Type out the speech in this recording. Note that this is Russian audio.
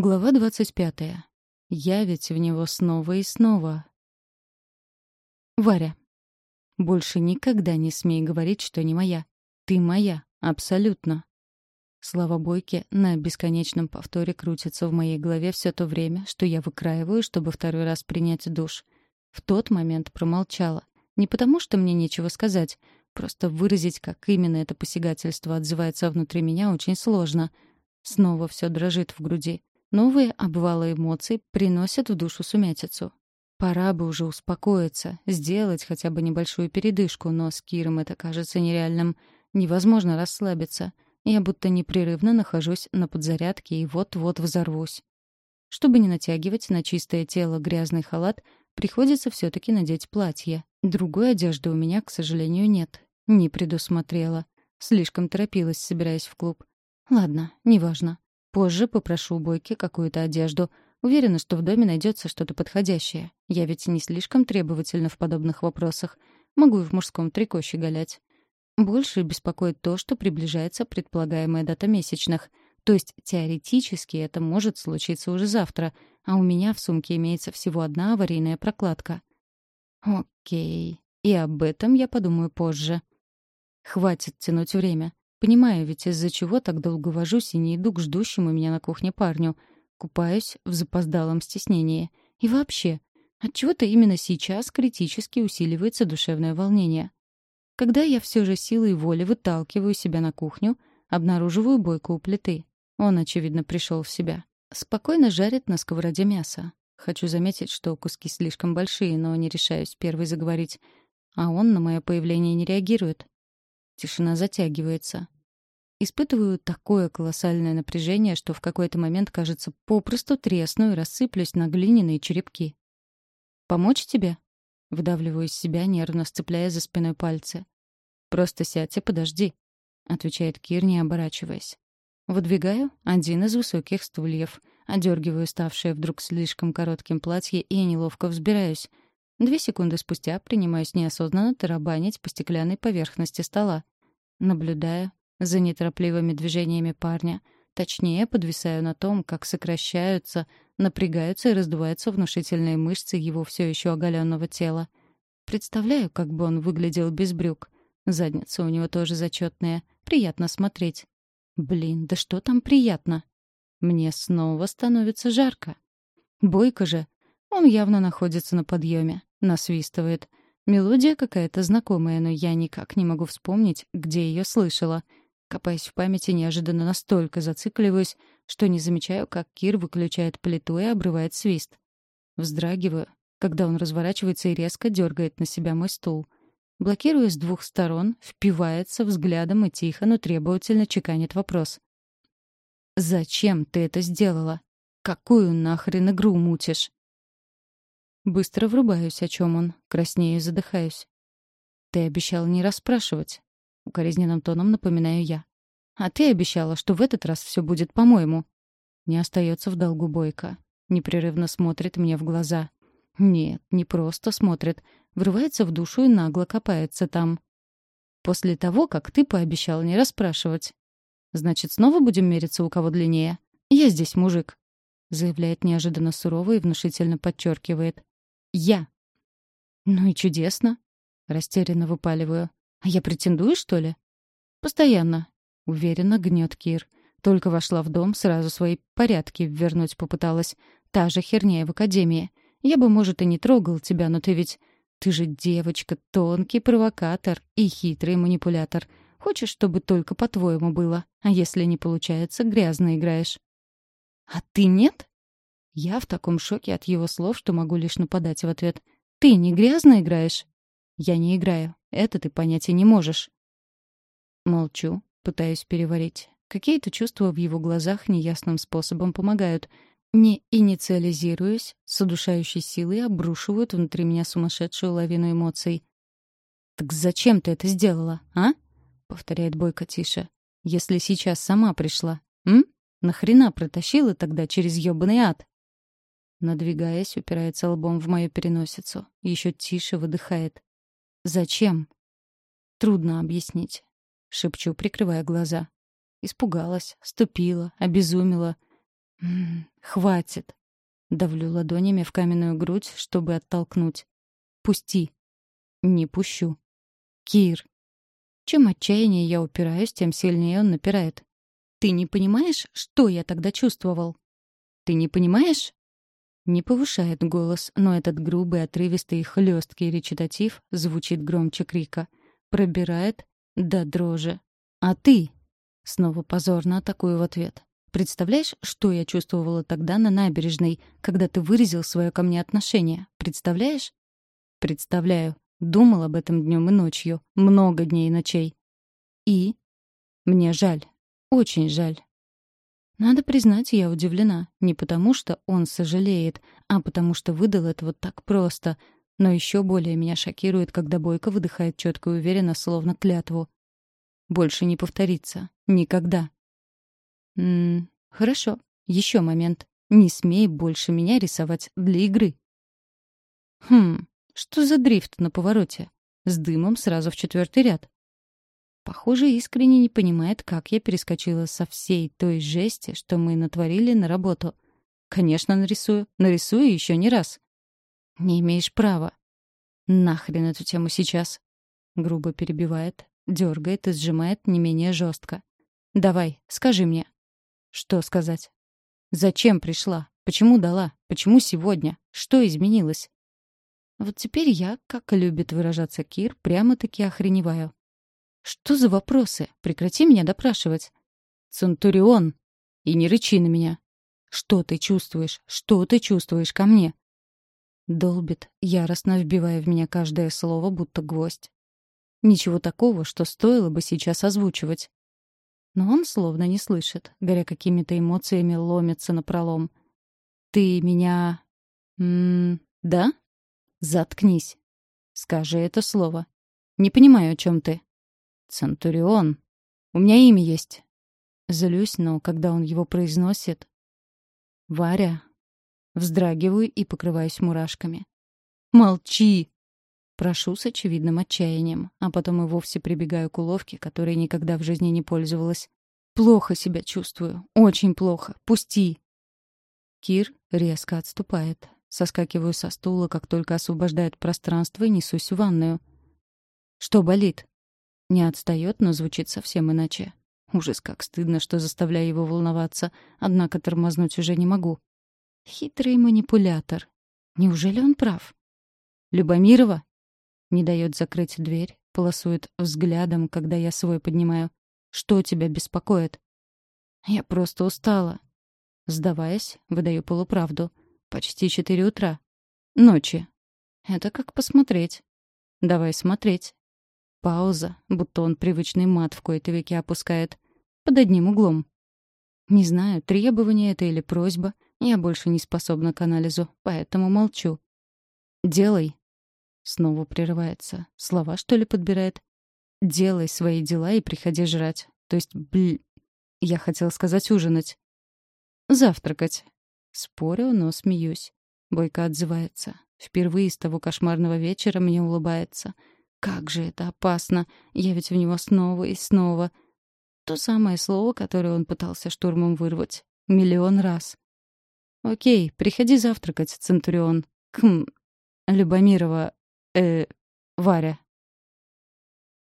Глава двадцать пятая. Я ведь в него снова и снова. Варя. Больше никогда не смей говорить, что не моя. Ты моя. Абсолютно. Слова Бойки на бесконечном повторе крутятся в моей голове все то время, что я выкраиваю, чтобы второй раз принять душ. В тот момент промолчала. Не потому, что мне нечего сказать. Просто выразить, как именно это посягательство отзывается внутри меня, очень сложно. Снова все дрожит в груди. Новые обвалы эмоций приносят в душу сумятицу. Пора бы уже успокоиться, сделать хотя бы небольшую передышку, но с Киром это кажется нереальным. Невозможно расслабиться. Я будто непрерывно нахожусь на подзарядке и вот-вот взорвусь. Чтобы не натягивать на чистое тело грязный халат, приходится все таки надеть платье. Другой одежды у меня, к сожалению, нет. Не предусмотрела. Слишком торопилась, собираясь в клуб. Ладно, неважно. Позже попрошу у Бойки какую-то одежду. Уверена, что в доме найдется что-то подходящее. Я ведь не слишком требовательна в подобных вопросах. Могу и в мужском трико щеголять. Больше беспокоит то, что приближается предполагаемая дата месячных. То есть теоретически это может случиться уже завтра, а у меня в сумке имеется всего одна аварийная прокладка. Окей. И об этом я подумаю позже. Хватит тянуть время. Понимаю, ведь из-за чего так долго вожусь и не иду к ждущему меня на кухне парню. Купаюсь в запоздалом стеснении. И вообще, отчего-то именно сейчас критически усиливается душевное волнение. Когда я все же силой воли выталкиваю себя на кухню, обнаруживаю бойку у плиты. Он, очевидно, пришел в себя. Спокойно жарит на сковороде мясо. Хочу заметить, что куски слишком большие, но не решаюсь первой заговорить. А он на мое появление не реагирует. Тишина затягивается. Испытываю такое колоссальное напряжение, что в какой-то момент, кажется, попросту тресну и рассыплюсь на глиняные черепки. «Помочь тебе?» Вдавливаю из себя, нервно сцепляя за спиной пальцы. «Просто сядь и подожди», — отвечает Кир, не оборачиваясь. Выдвигаю один из высоких стульев, одергиваю ставшее вдруг слишком коротким платье и неловко взбираюсь — Две секунды спустя принимаюсь неосознанно тарабанить по стеклянной поверхности стола. Наблюдая за неторопливыми движениями парня, точнее, подвисаю на том, как сокращаются, напрягаются и раздуваются внушительные мышцы его все еще оголенного тела. Представляю, как бы он выглядел без брюк. Задница у него тоже зачетная. Приятно смотреть. Блин, да что там приятно? Мне снова становится жарко. Бойко же. Он явно находится на подъеме. Насвистывает. Мелодия какая-то знакомая, но я никак не могу вспомнить, где ее слышала. Копаясь в памяти, неожиданно настолько зацикливаюсь, что не замечаю, как Кир выключает плиту и обрывает свист. Вздрагиваю, когда он разворачивается и резко дергает на себя мой стул. Блокируя с двух сторон, впивается взглядом и тихо, но требовательно чеканит вопрос. «Зачем ты это сделала? Какую нахрен игру мутишь?» Быстро врубаюсь, о чем он. Краснею и задыхаюсь. «Ты обещал не расспрашивать», — укоризненным тоном напоминаю я. «А ты обещала, что в этот раз все будет по-моему». Не остается в долгу Бойко. Непрерывно смотрит мне в глаза. Нет, не просто смотрит. Врывается в душу и нагло копается там. «После того, как ты пообещал не расспрашивать». «Значит, снова будем мериться, у кого длиннее? Я здесь мужик», — заявляет неожиданно сурово и внушительно подчеркивает. Я. Ну и чудесно. Растерянно выпаливаю. А я претендую, что ли? Постоянно. Уверенно гнет Кир. Только вошла в дом, сразу свои порядки вернуть попыталась. Та же херня в академии. Я бы, может, и не трогал тебя, но ты ведь... Ты же девочка, тонкий провокатор и хитрый манипулятор. Хочешь, чтобы только по-твоему было. А если не получается, грязно играешь. А ты нет? Я в таком шоке от его слов, что могу лишь нападать в ответ. «Ты не грязно играешь?» «Я не играю. Это ты понять и не можешь». Молчу, пытаюсь переварить. Какие-то чувства в его глазах неясным способом помогают. Не инициализируясь, с удушающей силой обрушивают внутри меня сумасшедшую лавину эмоций. «Так зачем ты это сделала, а?» — повторяет Бойко тише. «Если сейчас сама пришла, м? Нахрена протащила тогда через ёбаный ад?» Надвигаясь, упирается лбом в мою переносицу. Еще тише выдыхает. «Зачем?» «Трудно объяснить», — шепчу, прикрывая глаза. Испугалась, ступила, обезумела. М -м, Хватит. Давлю ладонями в каменную грудь, чтобы оттолкнуть. Пусти. Не пущу. Кир. Чем отчаяннее я упираюсь, тем сильнее он напирает. Ты не понимаешь, что я тогда чувствовал? Ты не понимаешь? Не повышает голос, но этот грубый, отрывистый и хлесткий речитатив звучит громче крика. Пробирает до дрожи. А ты? Снова позорно атакую в ответ. Представляешь, что я чувствовала тогда на набережной, когда ты выразил свое ко мне отношение? Представляешь? Представляю. Думал об этом днем и ночью. Много дней и ночей. И? Мне жаль. Очень жаль. Надо признать, я удивлена. Не потому, что он сожалеет, а потому, что выдал это вот так просто. Но еще более меня шокирует, когда Бойко выдыхает четко и уверенно, словно клятву. Больше не повторится. Никогда. Ммм, хорошо. Еще момент. Не смей больше меня рисовать для игры. Хм, что за дрифт на повороте? С дымом сразу в четвертый ряд. Похоже, искренне не понимает, как я перескочила со всей той жести, что мы натворили на работу. Конечно, нарисую. Нарисую еще не раз. Не имеешь права. Нахрен эту тему сейчас. Грубо перебивает, дергает и сжимает не менее жестко. Давай, скажи мне. Что сказать? Зачем пришла? Почему дала? Почему сегодня? Что изменилось? Вот теперь я, как любит выражаться Кир, прямо-таки охреневаю. Что за вопросы? Прекрати меня допрашивать. Центурион. И не рычи на меня. Что ты чувствуешь? Что ты чувствуешь ко мне? Долбит, яростно вбивая в меня каждое слово, будто гвоздь. Ничего такого, что стоило бы сейчас озвучивать. Но он словно не слышит, горя какими-то эмоциями ломится напролом. «Ты меня... М да? Заткнись. Скажи это слово. Не понимаю, о чем ты». «Центурион. У меня имя есть». Злюсь, но когда он его произносит... «Варя». Вздрагиваю и покрываюсь мурашками. «Молчи!» Прошу с очевидным отчаянием, а потом и вовсе прибегаю к уловке, которой никогда в жизни не пользовалась. «Плохо себя чувствую. Очень плохо. Пусти!» Кир резко отступает. Соскакиваю со стула, как только освобождает пространство, и несусь в ванную. «Что болит?» Не отстает, но звучит совсем иначе. Ужас, как стыдно, что заставляю его волноваться, однако тормознуть уже не могу. Хитрый манипулятор. Неужели он прав? Любомирова? Не дает закрыть дверь, полосует взглядом, когда я свой поднимаю. Что тебя беспокоит? Я просто устала. Сдаваясь, выдаю полуправду. Почти четыре утра. Ночи. Это как посмотреть. Давай смотреть. Пауза, будто он привычный мат в кои-то веки опускает. Под одним углом. Не знаю, требование это или просьба. Я больше не способна к анализу, поэтому молчу. «Делай». Снова прерывается. Слова, что ли, подбирает? «Делай свои дела и приходи жрать». То есть, бл... Я хотел сказать ужинать. «Завтракать». Спорю, но смеюсь. Бойко отзывается. Впервые с того кошмарного вечера мне улыбается — как же это опасно. Я ведь в него снова и снова. То самое слово, которое он пытался штурмом вырвать. Миллион раз. Окей, приходи завтракать, Центурион. Кхм. Любомирова... Э... Варя.